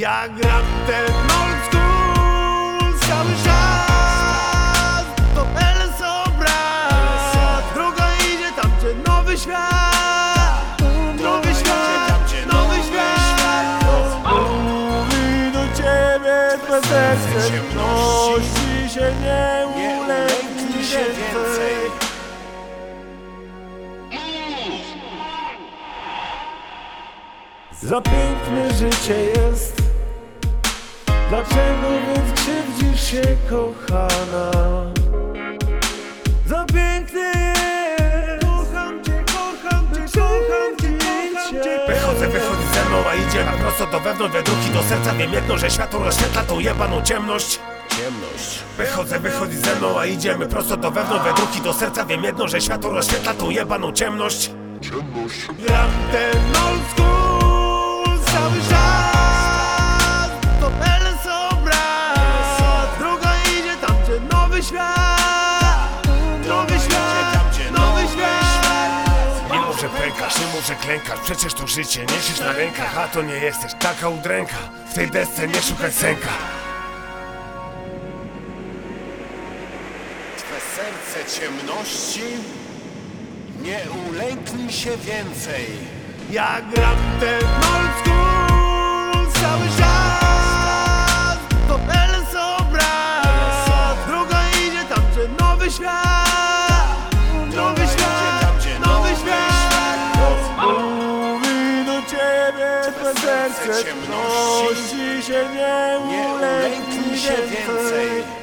Ja gram ten old school cały czas To LSO brat Droga idzie tam, gdzie nowy świat. Nowy świat, nowy świat. Mówi do ciebie twe serce Nosi się nie ulęknij się więcej. Za piękne życie jest Dlaczego więc krzywdzisz się kochana? Za piękne jest. Kocham cię, kocham cię, kocham cię, kocham cię. Wychodzę, wychodzi ze mną, a idzie na prosto do wewnątrz Wedruki do serca. Wiem jedno, że światło rozświetla tą jebaną ciemność. Ciemność. Wychodzę, wychodzi ze mną, a idziemy prosto do wewnątrz Wedruki do serca. Wiem jedno, że światło rozświetla tą jebaną ciemność. Gram ten old school że klękasz Przecież to życie niesiesz na rękach A to nie jesteś taka udręka W tej desce nie szukaj sęka. Twe serce ciemności Nie ulęknij się więcej. Ja gram ten old school twe serce ciemności. się nie ulęknij więcej